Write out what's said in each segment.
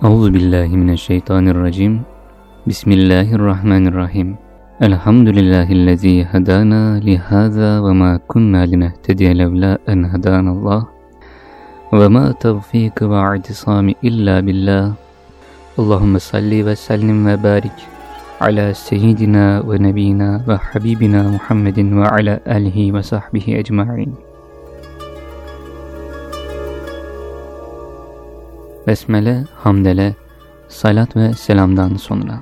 أعوذ بالله من الشيطان الرجيم. بسم الله الرحمن الرحيم. الحمد لله الذي هدانا لهذا وما كنا لنهتدي لولا أن هدانا الله. وما توفيق واعتصام إلا بالله. اللهم صل وسلم وبارك على سيدنا ونبينا وحبيبنا محمد وعلى آله وصحبه أجمعين. Besmele, hamdele, salat ve selamdan sonra.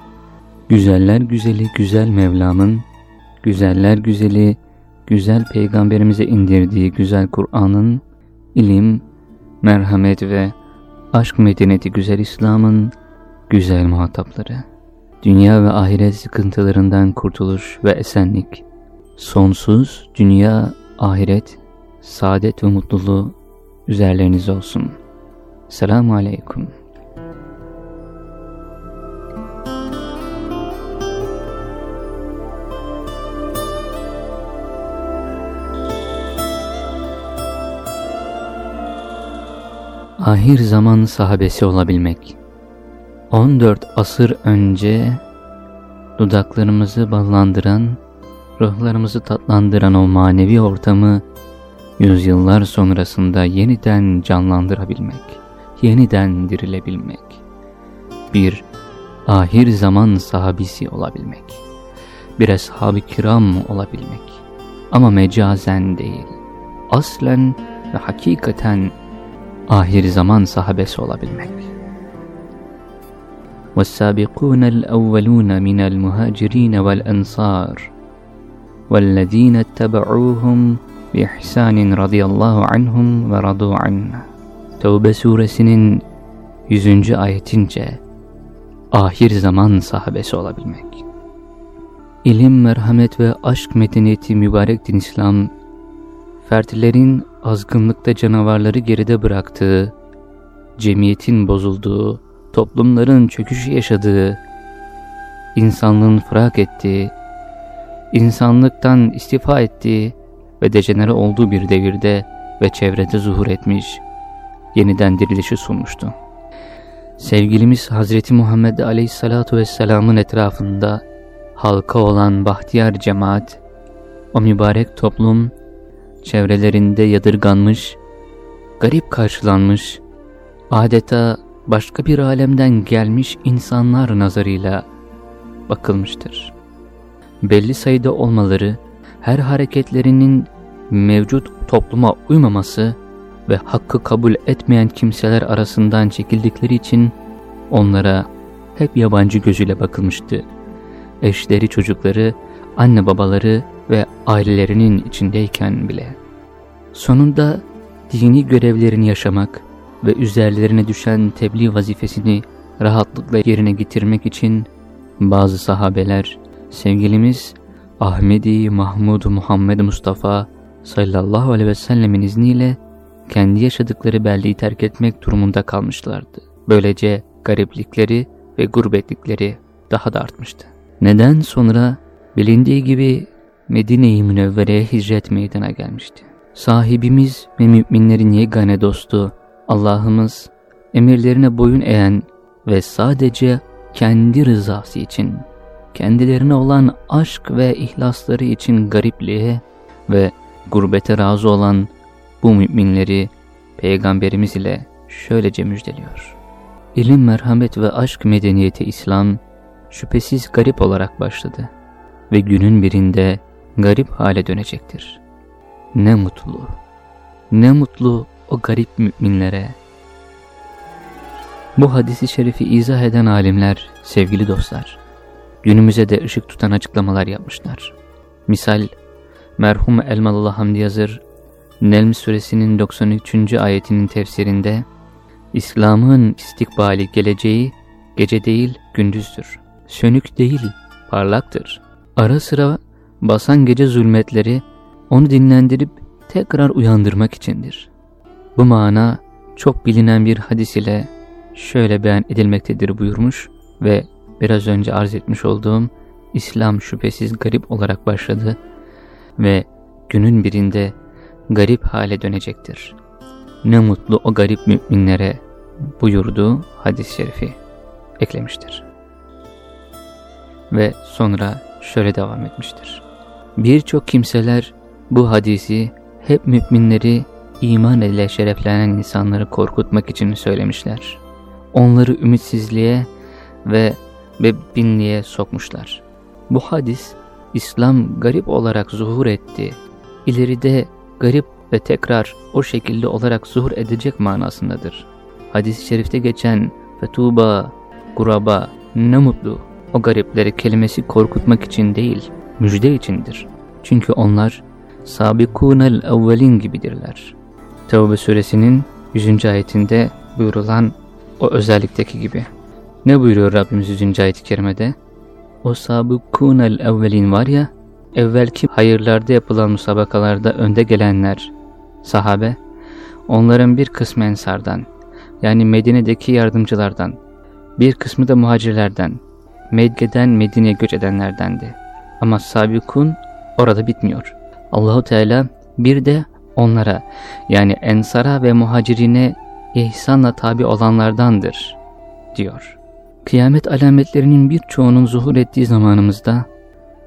Güzeller güzeli güzel Mevlam'ın, güzeller güzeli güzel peygamberimize indirdiği güzel Kur'an'ın, ilim, merhamet ve aşk medeniyeti güzel İslam'ın güzel muhatapları. Dünya ve ahiret sıkıntılarından kurtuluş ve esenlik, sonsuz dünya, ahiret, saadet ve mutluluğu üzerleriniz olsun.'' Selamun Aleyküm. Ahir zaman sahabesi olabilmek 14 asır önce dudaklarımızı ballandıran, ruhlarımızı tatlandıran o manevi ortamı yüzyıllar sonrasında yeniden canlandırabilmek yeniden dirilebilmek. Bir ahir zaman sahabisi olabilmek. Bir ashab-ı kiram olabilmek. Ama mecazen değil. Aslen ve hakikaten ahir zaman sahabesi olabilmek. والسابقون الأولون من المهاجرين والأنصار والذين اتبعوهم بإحسان رضي الله عنهم ورضوا عنه Tevbe suresinin 100. ayetince ahir zaman sahabesi olabilmek. İlim, merhamet ve aşk medeniyeti mübarek din İslam, fertlerin azgınlıkta canavarları geride bıraktığı, cemiyetin bozulduğu, toplumların çöküşü yaşadığı, insanlığın fırak ettiği, insanlıktan istifa ettiği ve dejenere olduğu bir devirde ve çevrede zuhur etmiş, yeniden dirilişi sunmuştu. Sevgilimiz Hazreti Muhammed Aleyhissalatu Vesselam'ın etrafında halka olan bahtiyar cemaat, o mübarek toplum, çevrelerinde yadırganmış, garip karşılanmış, adeta başka bir alemden gelmiş insanlar nazarıyla bakılmıştır. Belli sayıda olmaları, her hareketlerinin mevcut topluma uymaması, ve hakkı kabul etmeyen kimseler arasından çekildikleri için onlara hep yabancı gözüyle bakılmıştı. Eşleri, çocukları, anne babaları ve ailelerinin içindeyken bile. Sonunda dini görevlerini yaşamak ve üzerlerine düşen tebliğ vazifesini rahatlıkla yerine getirmek için bazı sahabeler sevgilimiz Ahmedi Mahmud Muhammed Mustafa sallallahu aleyhi ve sellemin izniyle kendi yaşadıkları belleği terk etmek durumunda kalmışlardı. Böylece gariplikleri ve gurbetlikleri daha da artmıştı. Neden sonra bilindiği gibi Medine-i Münevvere'ye hicret meydana gelmişti. Sahibimiz ve müminlerin yegane dostu Allah'ımız emirlerine boyun eğen ve sadece kendi rızası için, kendilerine olan aşk ve ihlasları için garipliğe ve gurbete razı olan bu müminleri Peygamberimiz ile şöylece müjdeliyor. İlim, merhamet ve aşk medeniyeti İslam şüphesiz garip olarak başladı ve günün birinde garip hale dönecektir. Ne mutlu, ne mutlu o garip müminlere. Bu hadisi şerifi izah eden alimler, sevgili dostlar, günümüze de ışık tutan açıklamalar yapmışlar. Misal, merhum Elmalı Hamdi Yazır, Nelm suresinin 93. ayetinin tefsirinde İslam'ın istikbali geleceği gece değil gündüzdür. Sönük değil parlaktır. Ara sıra basan gece zulmetleri onu dinlendirip tekrar uyandırmak içindir. Bu mana çok bilinen bir hadis ile şöyle beyan edilmektedir buyurmuş ve biraz önce arz etmiş olduğum İslam şüphesiz garip olarak başladı ve günün birinde garip hale dönecektir. Ne mutlu o garip müminlere buyurduğu hadis-i şerifi eklemiştir. Ve sonra şöyle devam etmiştir. Birçok kimseler bu hadisi hep müminleri iman ile şereflenen insanları korkutmak için söylemişler. Onları ümitsizliğe ve binliğe sokmuşlar. Bu hadis İslam garip olarak zuhur etti. İleride garip ve tekrar o şekilde olarak zuhur edecek manasındadır. Hadis-i şerifte geçen fetuba, kuraba, ne mutlu o garipleri kelimesi korkutmak için değil, müjde içindir. Çünkü onlar sabikunel evvelin gibidirler. Tevbe suresinin 100. ayetinde buyurulan o özellikteki gibi. Ne buyuruyor Rabbimiz 100. ayet-i kerimede? O sabikunel evvelin var ya, evvelki hayırlarda yapılan musabakalarda önde gelenler, sahabe, onların bir kısmı ensardan, yani Medine'deki yardımcılardan, bir kısmı da muhacirlerden, Medge'den Medine'ye göç edenlerdendi. Ama sabikun orada bitmiyor. Allahu Teala bir de onlara yani ensara ve muhacirine ihsanla tabi olanlardandır diyor. Kıyamet alametlerinin birçoğunun zuhur ettiği zamanımızda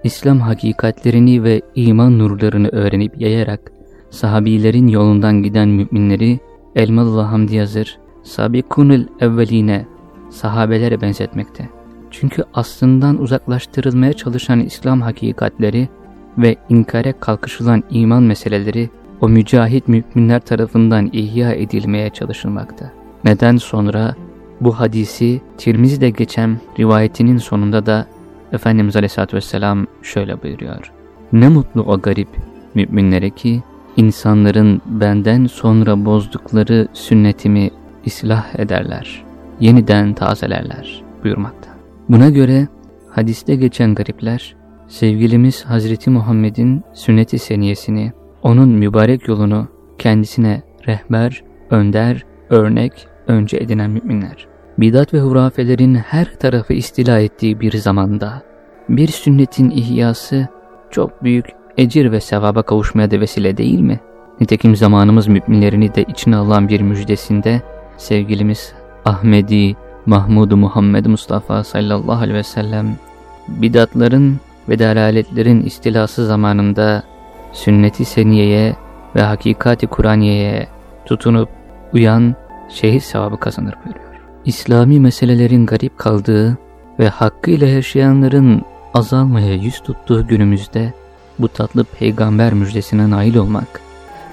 İslam hakikatlerini ve iman nurlarını öğrenip yayarak sahabilerin yolundan giden müminleri Elmalı Hamdi Yazır, Sabikunul evveline sahabelere benzetmekte. Çünkü aslından uzaklaştırılmaya çalışan İslam hakikatleri ve inkare kalkışılan iman meseleleri o mücahit müminler tarafından ihya edilmeye çalışılmakta. Neden sonra bu hadisi Tirmizi'de geçen rivayetinin sonunda da Efendimiz Aleyhisselatü Vesselam şöyle buyuruyor. Ne mutlu o garip müminlere ki insanların benden sonra bozdukları sünnetimi islah ederler, yeniden tazelerler buyurmakta. Buna göre hadiste geçen garipler, sevgilimiz Hazreti Muhammed'in sünnet-i seniyesini, onun mübarek yolunu kendisine rehber, önder, örnek, önce edinen müminler. Bidat ve hurafelerin her tarafı istila ettiği bir zamanda, bir sünnetin ihyası çok büyük ecir ve sevaba kavuşmaya da vesile değil mi? Nitekim zamanımız müminlerini de içine alan bir müjdesinde sevgilimiz Ahmedi, Mahmud Muhammed Mustafa sallallahu aleyhi ve sellem bidatların ve dalaletlerin istilası zamanında sünneti seniyeye ve hakikati Kur'aniye'ye tutunup uyan şehit sevabı kazanır buyuruyor. İslami meselelerin garip kaldığı ve hakkıyla yaşayanların azalmaya yüz tuttuğu günümüzde bu tatlı peygamber müjdesine nail olmak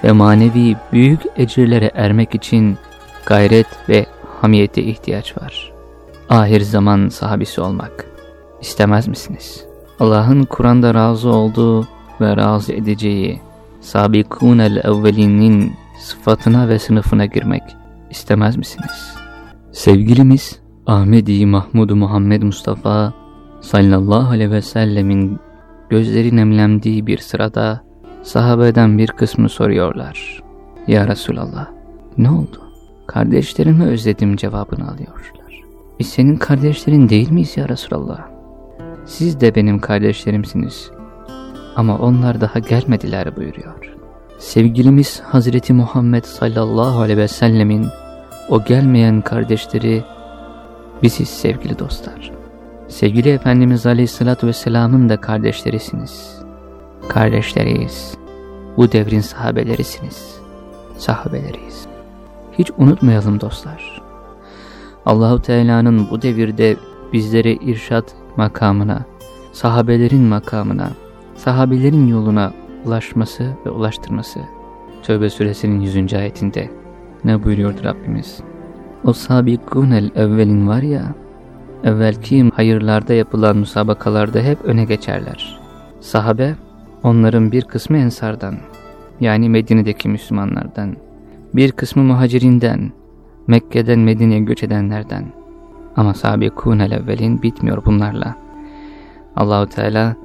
ve manevi büyük ecirlere ermek için gayret ve hamiyete ihtiyaç var. Ahir zaman sahabisi olmak istemez misiniz? Allah'ın Kur'an'da razı olduğu ve razı edeceği sabikûnel evvelinin sıfatına ve sınıfına girmek istemez misiniz? Sevgilimiz Ahmedi Mahmud Muhammed Mustafa sallallahu aleyhi ve sellemin gözleri nemlendiği bir sırada sahabeden bir kısmı soruyorlar. Ya Resulallah ne oldu? Kardeşlerimi özledim cevabını alıyorlar. Biz senin kardeşlerin değil miyiz ya Resulallah? Siz de benim kardeşlerimsiniz. Ama onlar daha gelmediler buyuruyor. Sevgilimiz Hazreti Muhammed sallallahu aleyhi ve sellemin o gelmeyen kardeşleri biziz sevgili dostlar. Sevgili Efendimiz aleyhissalatü vesselamın da kardeşlerisiniz. Kardeşleriyiz. Bu devrin sahabelerisiniz. Sahabeleriyiz. Hiç unutmayalım dostlar. Allahu Teala'nın bu devirde bizleri irşat makamına, sahabelerin makamına, sahabelerin yoluna ulaşması ve ulaştırması. Tövbe suresinin 100. ayetinde ne buyuruyordu Rabbimiz? O sabikunel evvelin var ya, evvelki hayırlarda yapılan musabakalarda hep öne geçerler. Sahabe, onların bir kısmı ensardan, yani Medine'deki Müslümanlardan, bir kısmı muhacirinden, Mekke'den Medine'ye göç edenlerden. Ama sabikûnel evvelin bitmiyor bunlarla. Allahu Teala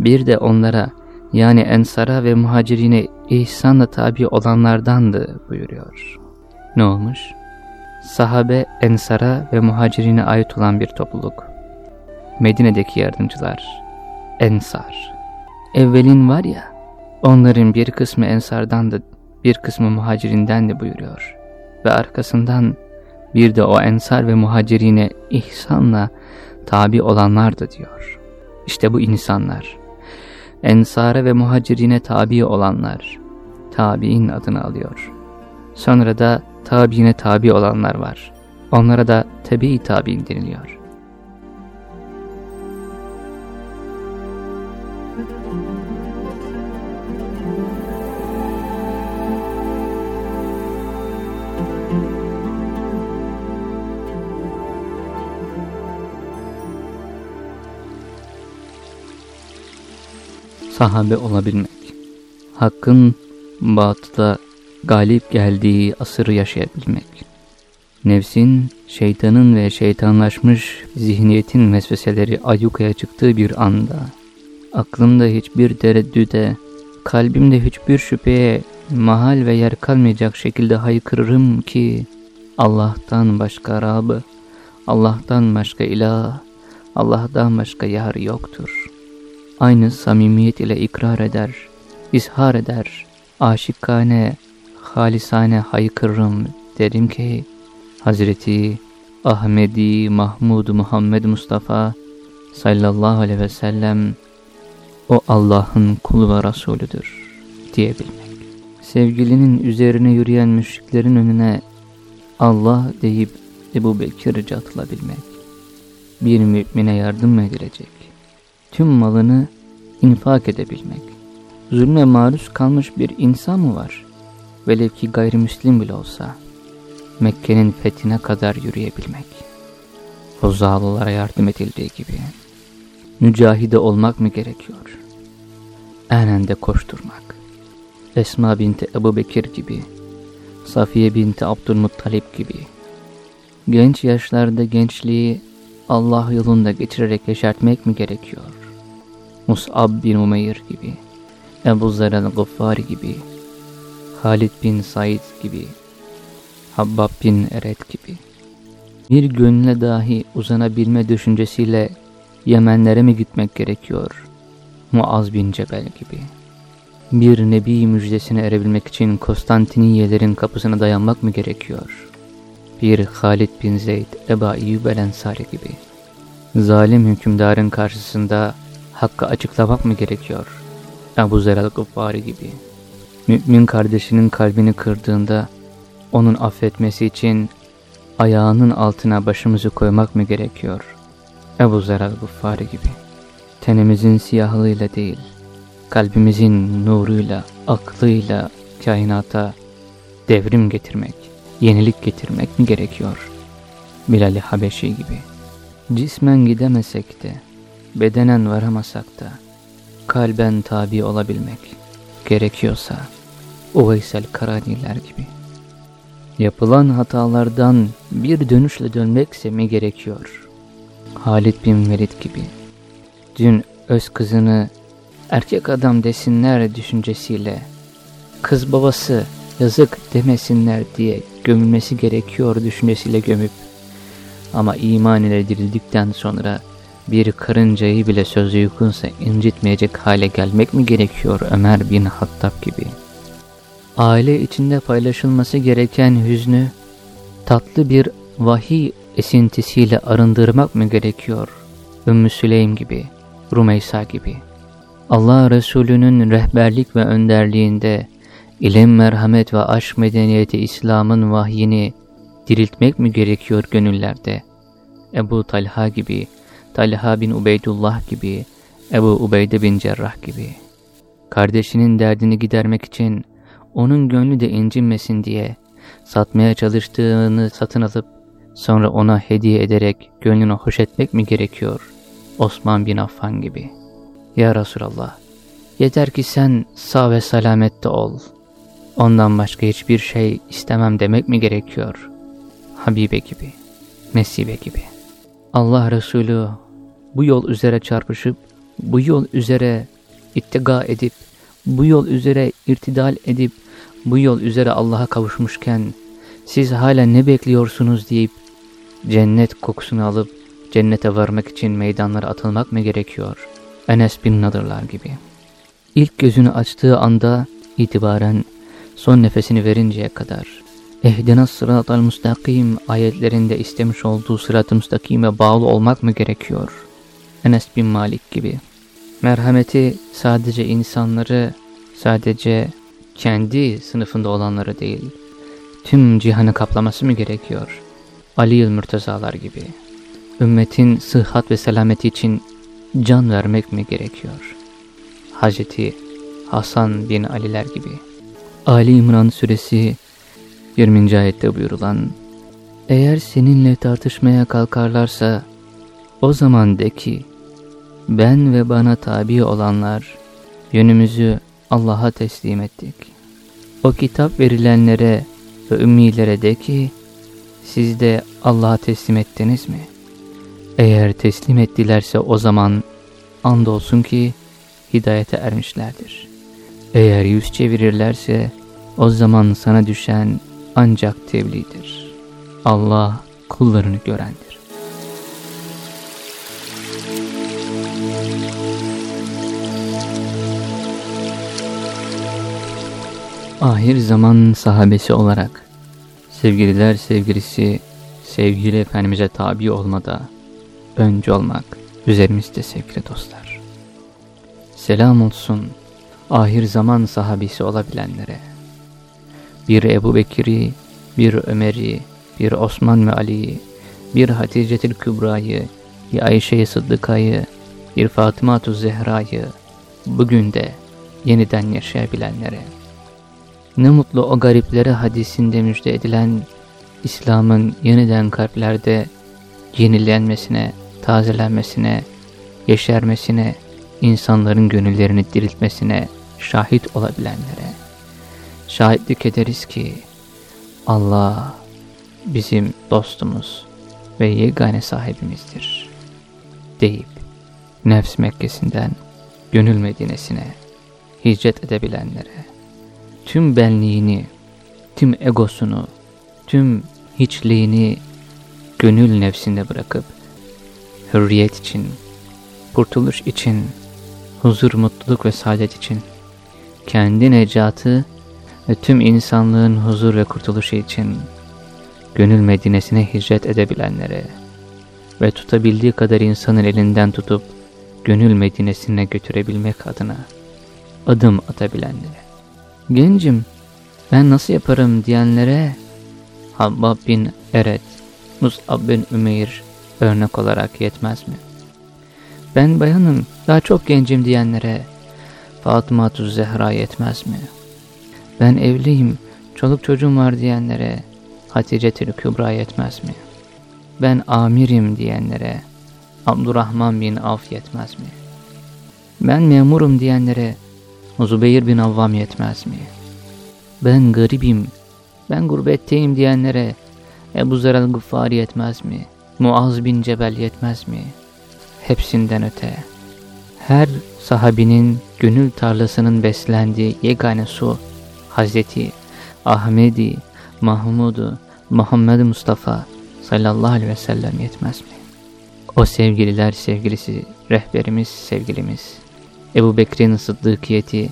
bir de onlara yani ensara ve muhacirine ihsanla tabi olanlardandı buyuruyor. Ne olmuş? Sahabe, ensara ve muhacirine ait olan bir topluluk. Medine'deki yardımcılar, ensar. Evvelin var ya, onların bir kısmı ensardandı bir kısmı muhacirinden de buyuruyor. Ve arkasından Bir de o ensar ve muhacirine ihsanla tabi olanlardı diyor. İşte bu insanlar. Ensara ve muhacirine tabi olanlar. Tabi'in adını alıyor. Sonra da tabiine tabi olanlar var. Onlara da tabi tabi'in deniliyor. sahabe olabilmek. Hakkın batıda galip geldiği asırı yaşayabilmek. Nefsin, şeytanın ve şeytanlaşmış zihniyetin vesveseleri ayyukaya çıktığı bir anda, aklımda hiçbir tereddüde, kalbimde hiçbir şüpheye mahal ve yer kalmayacak şekilde haykırırım ki, Allah'tan başka Rab'ı, Allah'tan başka ilah, Allah'tan başka yar yoktur aynı samimiyet ile ikrar eder, izhar eder, aşıkkane, halisane haykırırım derim ki, Hazreti Ahmedi Mahmud Muhammed Mustafa sallallahu aleyhi ve sellem o Allah'ın kulu ve Resulüdür diyebilmek. Sevgilinin üzerine yürüyen müşriklerin önüne Allah deyip Ebu Bekir'ce atılabilmek. Bir mümine yardım mı edilecek? tüm malını infak edebilmek. Zulme maruz kalmış bir insan mı var? Velev ki gayrimüslim bile olsa. Mekke'nin fethine kadar yürüyebilmek. O zalılara yardım edildiği gibi. Mücahide olmak mı gerekiyor? Enende koşturmak. Esma binti Ebu Bekir gibi. Safiye binti Abdülmuttalip gibi. Genç yaşlarda gençliği Allah yolunda geçirerek yaşartmak mı gerekiyor? Mus'ab bin Umeyr gibi, Ebu Zer el-Gıffari gibi, Halid bin Said gibi, Habbab bin Eret gibi. Bir gönle dahi uzanabilme düşüncesiyle Yemenlere mi gitmek gerekiyor? Muaz bin Cebel gibi. Bir nebi müjdesine erebilmek için Konstantiniyelerin kapısına dayanmak mı gerekiyor? Bir Halid bin Zeyd, Eba İyyub el Ensari gibi. Zalim hükümdarın karşısında hakkı açıklamak mı gerekiyor? Ebu Zer el-Gıffari gibi. Mümin kardeşinin kalbini kırdığında onun affetmesi için ayağının altına başımızı koymak mı gerekiyor? Ebu Zer el-Gıffari gibi. Tenimizin siyahlığıyla değil, kalbimizin nuruyla, aklıyla kainata devrim getirmek, yenilik getirmek mi gerekiyor? Bilal-i Habeşi gibi. Cismen gidemesek de, bedenen varamasak da kalben tabi olabilmek gerekiyorsa Uveysel Karaniler gibi. Yapılan hatalardan bir dönüşle dönmekse mi gerekiyor? Halid bin Velid gibi. Dün öz kızını erkek adam desinler düşüncesiyle kız babası yazık demesinler diye gömülmesi gerekiyor düşüncesiyle gömüp ama iman ile dirildikten sonra bir karıncayı bile sözü yukunsa incitmeyecek hale gelmek mi gerekiyor Ömer bin Hattab gibi? Aile içinde paylaşılması gereken hüznü tatlı bir vahiy esintisiyle arındırmak mı gerekiyor? Ümmü Süleym gibi, Rumeysa gibi. Allah Resulü'nün rehberlik ve önderliğinde ilim, merhamet ve aşk medeniyeti İslam'ın vahyini diriltmek mi gerekiyor gönüllerde? Ebu Talha gibi, Talha bin Ubeydullah gibi, Ebu Ubeyde bin Cerrah gibi. Kardeşinin derdini gidermek için onun gönlü de incinmesin diye satmaya çalıştığını satın alıp sonra ona hediye ederek gönlünü hoş etmek mi gerekiyor? Osman bin Affan gibi. Ya Resulallah, yeter ki sen sağ ve salamette ol. Ondan başka hiçbir şey istemem demek mi gerekiyor? Habibe gibi, Mesibe gibi. Allah Resulü bu yol üzere çarpışıp, bu yol üzere ittiga edip, bu yol üzere irtidal edip, bu yol üzere Allah'a kavuşmuşken, siz hala ne bekliyorsunuz deyip, cennet kokusunu alıp, cennete varmak için meydanlara atılmak mı gerekiyor? Enes bin Nadırlar gibi. İlk gözünü açtığı anda itibaren son nefesini verinceye kadar Ehdina sıratal müstakim ayetlerinde istemiş olduğu sırat-ı müstakime bağlı olmak mı gerekiyor? Enes bin Malik gibi. Merhameti sadece insanları, sadece kendi sınıfında olanları değil, tüm cihanı kaplaması mı gerekiyor? Ali Mürtezalar gibi. Ümmetin sıhhat ve selameti için can vermek mi gerekiyor? Hazreti Hasan bin Aliler gibi. Ali İmran suresi 20. ayette buyurulan Eğer seninle tartışmaya kalkarlarsa o zaman de ki ben ve bana tabi olanlar yönümüzü Allah'a teslim ettik. O kitap verilenlere ve ümmilere de ki siz de Allah'a teslim ettiniz mi? Eğer teslim ettilerse o zaman andolsun ki hidayete ermişlerdir. Eğer yüz çevirirlerse o zaman sana düşen ancak tebliğdir. Allah kullarını görendir. Ahir zaman sahabesi olarak sevgililer sevgilisi sevgili Efendimiz'e tabi olmada önce olmak üzerimizde sevgili dostlar. Selam olsun ahir zaman sahabesi olabilenlere. Bir Ebu Bekir'i, bir Ömer'i, bir Osman ve Ali'yi, bir Hatice'til Kübra'yı, bir Ayşe-i Sıddıka'yı, bir Fatıma-tu Zehra'yı bugün de yeniden yaşayabilenlere. Ne mutlu o gariplere hadisinde müjde edilen İslam'ın yeniden kalplerde yenilenmesine, tazelenmesine, yeşermesine, insanların gönüllerini diriltmesine şahit olabilenlere. Şahitlik ederiz ki Allah bizim dostumuz ve yegane sahibimizdir deyip nefs Mekke'sinden gönül Medine'sine hicret edebilenlere tüm benliğini, tüm egosunu, tüm hiçliğini gönül nefsinde bırakıp hürriyet için, kurtuluş için, huzur, mutluluk ve saadet için, kendi necatı ve tüm insanlığın huzur ve kurtuluşu için gönül medinesine hicret edebilenlere ve tutabildiği kadar insanın elinden tutup gönül medinesine götürebilmek adına adım atabilenlere. Gencim, ben nasıl yaparım diyenlere Habbab bin Eret, Mus'ab bin Ümeyr örnek olarak yetmez mi? Ben bayanım, daha çok gencim diyenlere Fatıma Zehra yetmez mi? Ben evliyim, çoluk çocuğum var diyenlere Hatice Kübra yetmez mi? Ben amirim diyenlere Abdurrahman bin Avf yetmez mi? Ben memurum diyenlere Zubeyir bin Avvam yetmez mi? Ben garibim, ben gurbetteyim diyenlere Ebu Zer el-Gıffari yetmez mi? Muaz bin Cebel yetmez mi? Hepsinden öte. Her sahabinin gönül tarlasının beslendiği yegane su Hazreti Ahmedi, Mahmud'u, Muhammed Mustafa sallallahu aleyhi ve sellem yetmez mi? O sevgililer sevgilisi, rehberimiz, sevgilimiz. Ebu Bekir'in sıddıkiyeti,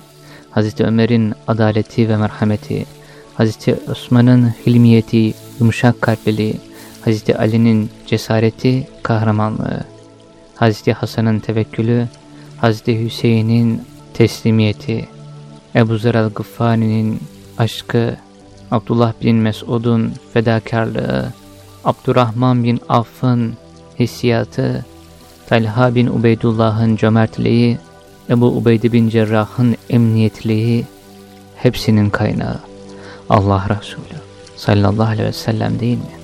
Hazreti Ömer'in adaleti ve merhameti, Hazreti Osman'ın hilmiyeti, yumuşak kalpliliği, Hazreti Ali'nin cesareti, kahramanlığı, Hazreti Hasan'ın tevekkülü, Hazreti Hüseyin'in teslimiyeti, Ebu Zer el-Gıffani'nin aşkı, Abdullah bin Mesud'un fedakarlığı, Abdurrahman bin Aff'ın hissiyatı, Talha bin Ubeydullah'ın cömertliği, Ebu Ubeyde bin Cerrah'ın emniyetliği, hepsinin kaynağı Allah Resulü sallallahu aleyhi ve sellem değil mi?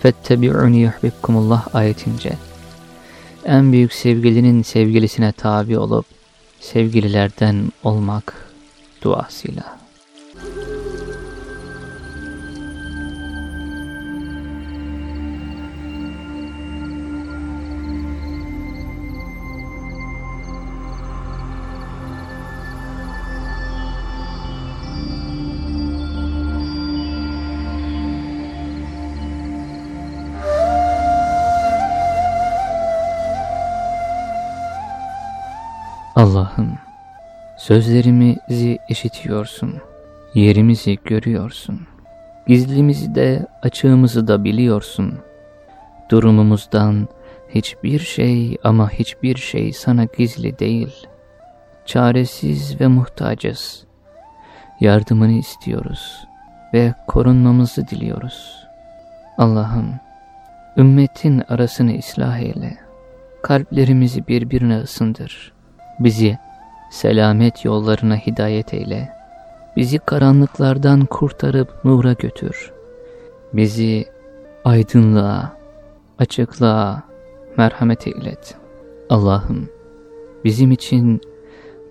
Fettebi'uni yuhbibkumullah ayetince en büyük sevgilinin sevgilisine tabi olup sevgililerden olmak duasıyla. Allah'ım sözlerimizi işitiyorsun, yerimizi görüyorsun. Gizlimizi de açığımızı da biliyorsun. Durumumuzdan hiçbir şey ama hiçbir şey sana gizli değil. Çaresiz ve muhtacız. Yardımını istiyoruz ve korunmamızı diliyoruz. Allah'ım, ümmetin arasını ıslah eyle. Kalplerimizi birbirine ısındır. Bizi selamet yollarına hidayet eyle. Bizi karanlıklardan kurtarıp nura götür. Bizi aydınlığa, açıklığa merhamet eylet. Allah'ım bizim için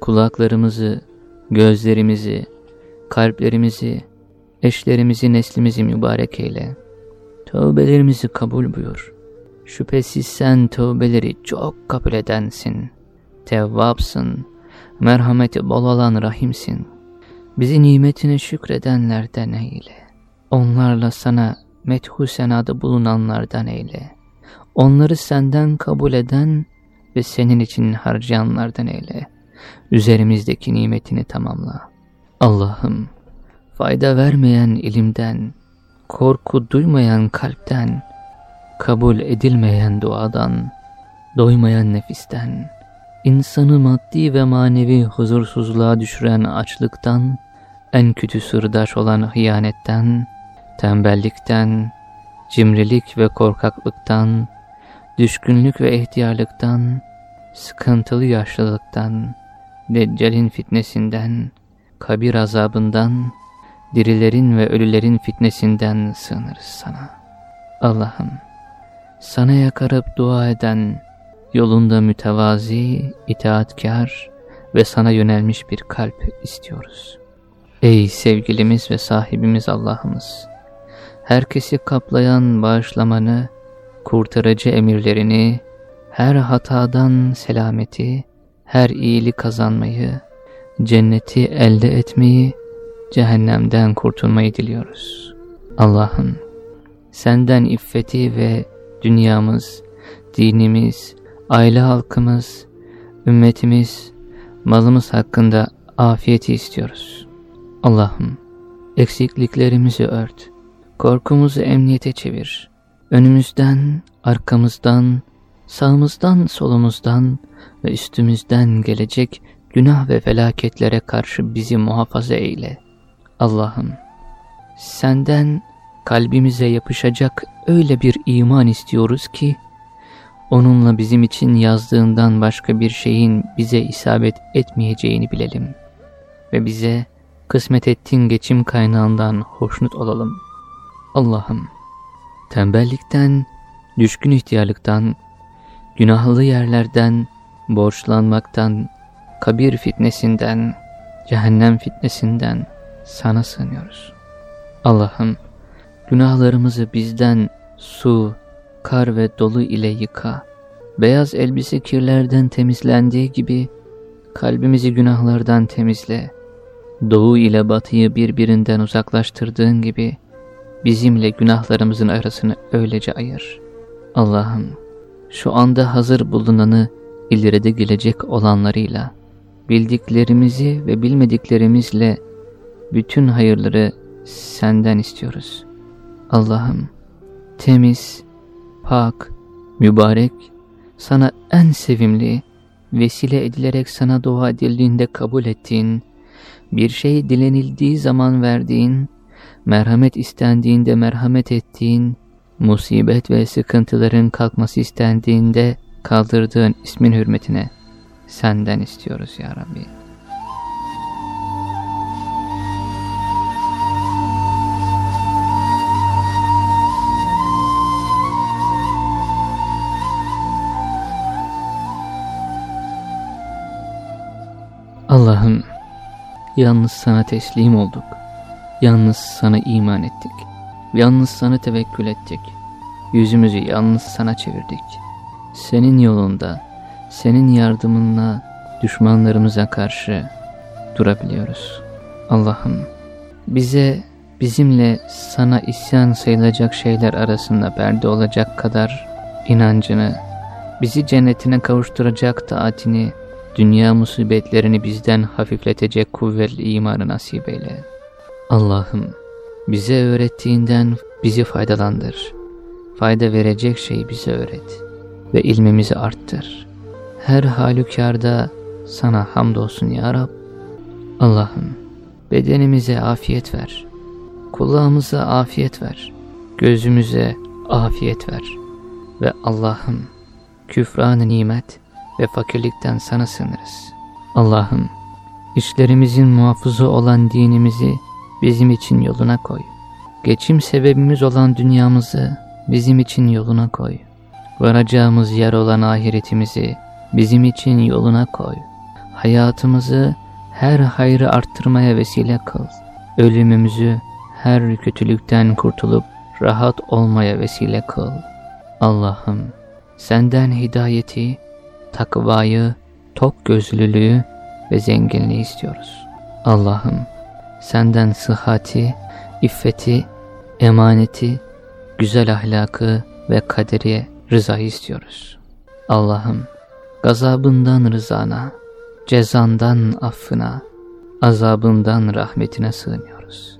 kulaklarımızı, gözlerimizi, kalplerimizi, eşlerimizi, neslimizi mübarek eyle. Tövbelerimizi kabul buyur. Şüphesiz sen tövbeleri çok kabul edensin. Tevvapsın, merhameti bol olan rahimsin. Bizi nimetine şükredenlerden eyle. Onlarla sana methu senada bulunanlardan eyle. Onları senden kabul eden ve senin için harcayanlardan eyle. Üzerimizdeki nimetini tamamla. Allah'ım, fayda vermeyen ilimden, korku duymayan kalpten, kabul edilmeyen duadan, doymayan nefisten, insanı maddi ve manevi huzursuzluğa düşüren açlıktan, en kötü sırdaş olan hıyanetten, tembellikten, cimrilik ve korkaklıktan, düşkünlük ve ihtiyarlıktan, sıkıntılı yaşlılıktan, Deccal'in fitnesinden, kabir azabından, dirilerin ve ölülerin fitnesinden sığınırız sana. Allah'ım, sana yakarıp dua eden, yolunda mütevazi, itaatkar ve sana yönelmiş bir kalp istiyoruz. Ey sevgilimiz ve sahibimiz Allah'ımız! Herkesi kaplayan bağışlamanı, kurtarıcı emirlerini, her hatadan selameti, her iyilik kazanmayı, cenneti elde etmeyi, cehennemden kurtulmayı diliyoruz. Allah'ım, senden iffeti ve dünyamız, dinimiz, aile halkımız, ümmetimiz, malımız hakkında afiyeti istiyoruz. Allah'ım, eksikliklerimizi ört, korkumuzu emniyete çevir, önümüzden, arkamızdan, sağımızdan, solumuzdan ve üstümüzden gelecek günah ve felaketlere karşı bizi muhafaza eyle. Allah'ım, senden kalbimize yapışacak öyle bir iman istiyoruz ki, onunla bizim için yazdığından başka bir şeyin bize isabet etmeyeceğini bilelim. Ve bize kısmet ettiğin geçim kaynağından hoşnut olalım. Allah'ım, tembellikten, düşkün ihtiyarlıktan, günahlı yerlerden, borçlanmaktan, kabir fitnesinden, cehennem fitnesinden sana sığınıyoruz. Allah'ım, günahlarımızı bizden su, kar ve dolu ile yıka. Beyaz elbise kirlerden temizlendiği gibi kalbimizi günahlardan temizle. Doğu ile batıyı birbirinden uzaklaştırdığın gibi bizimle günahlarımızın arasını öylece ayır. Allah'ım şu anda hazır bulunanı ileride gelecek olanlarıyla, bildiklerimizi ve bilmediklerimizle bütün hayırları senden istiyoruz. Allah'ım temiz, pak, mübarek, sana en sevimli, vesile edilerek sana dua edildiğinde kabul ettiğin, bir şey dilenildiği zaman verdiğin, merhamet istendiğinde merhamet ettiğin, musibet ve sıkıntıların kalkması istendiğinde kaldırdığın ismin hürmetine senden istiyoruz ya Rabbi. Allah'ım yalnız sana teslim olduk. Yalnız sana iman ettik. Yalnız sana tevekkül ettik. Yüzümüzü yalnız sana çevirdik. Senin yolunda, senin yardımınla düşmanlarımıza karşı durabiliyoruz. Allah'ım bize bizimle sana isyan sayılacak şeyler arasında perde olacak kadar inancını, bizi cennetine kavuşturacak taatini, dünya musibetlerini bizden hafifletecek kuvvetli imanı nasip eyle. Allah'ım Bize öğrettiğinden bizi faydalandır. Fayda verecek şeyi bize öğret ve ilmimizi arttır. Her halükarda sana hamdolsun ya Rab. Allah'ım bedenimize afiyet ver. Kulağımıza afiyet ver. Gözümüze afiyet ver. Ve Allah'ım küfran nimet ve fakirlikten sana sınırız. Allah'ım işlerimizin muhafızı olan dinimizi bizim için yoluna koy. Geçim sebebimiz olan dünyamızı bizim için yoluna koy. Varacağımız yer olan ahiretimizi bizim için yoluna koy. Hayatımızı her hayrı arttırmaya vesile kıl. Ölümümüzü her kötülükten kurtulup rahat olmaya vesile kıl. Allah'ım senden hidayeti, takvayı, tok gözlülüğü ve zenginliği istiyoruz. Allah'ım senden sıhhati, iffeti, emaneti, güzel ahlakı ve kaderi rızayı istiyoruz. Allah'ım gazabından rızana, cezandan affına, azabından rahmetine sığınıyoruz.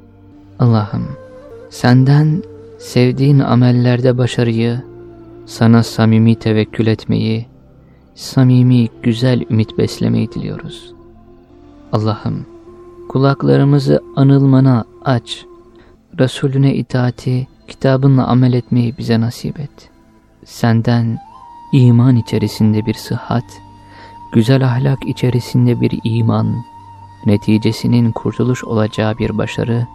Allah'ım senden sevdiğin amellerde başarıyı, sana samimi tevekkül etmeyi, samimi güzel ümit beslemeyi diliyoruz. Allah'ım kulaklarımızı anılmana aç, Resulüne itaati, kitabınla amel etmeyi bize nasip et. Senden iman içerisinde bir sıhhat, güzel ahlak içerisinde bir iman, neticesinin kurtuluş olacağı bir başarı,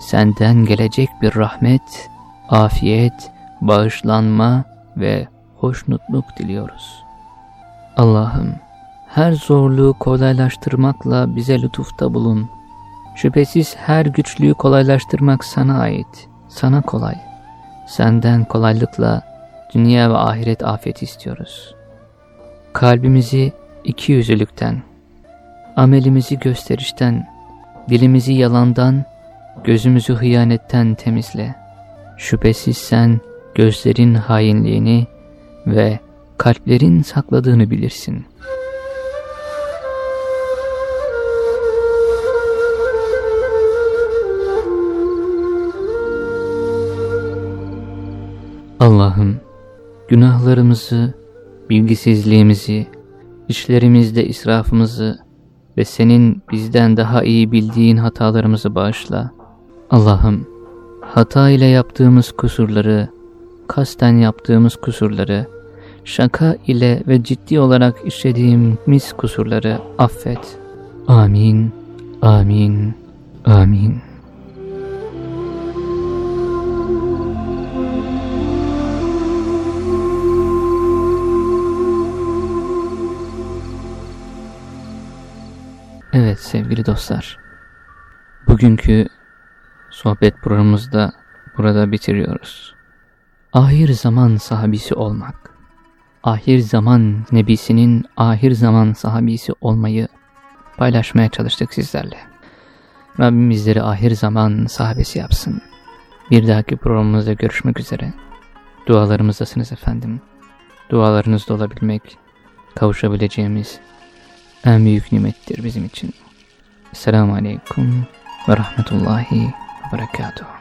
senden gelecek bir rahmet, afiyet, bağışlanma ve hoşnutluk diliyoruz. Allah'ım her zorluğu kolaylaştırmakla bize lütufta bulun. Şüphesiz her güçlüğü kolaylaştırmak sana ait, sana kolay. Senden kolaylıkla dünya ve ahiret afiyeti istiyoruz. Kalbimizi iki yüzlülükten, amelimizi gösterişten, dilimizi yalandan, gözümüzü hıyanetten temizle. Şüphesiz sen gözlerin hainliğini ve kalplerin sakladığını bilirsin. Allah'ım günahlarımızı, bilgisizliğimizi, işlerimizde israfımızı ve senin bizden daha iyi bildiğin hatalarımızı bağışla. Allah'ım hata ile yaptığımız kusurları, kasten yaptığımız kusurları, şaka ile ve ciddi olarak işlediğimiz kusurları affet. Amin, amin, amin. Evet sevgili dostlar, bugünkü sohbet programımızda burada bitiriyoruz. Ahir zaman sahabisi olmak, ahir zaman nebisinin ahir zaman sahabisi olmayı paylaşmaya çalıştık sizlerle. Rabbim bizleri ahir zaman sahabesi yapsın. Bir dahaki programımızda görüşmek üzere. Dualarımızdasınız efendim. Dualarınızda olabilmek, kavuşabileceğimiz en büyük nimettir bizim için. Selamun Aleyküm ve Rahmetullahi ve Berekatuhu.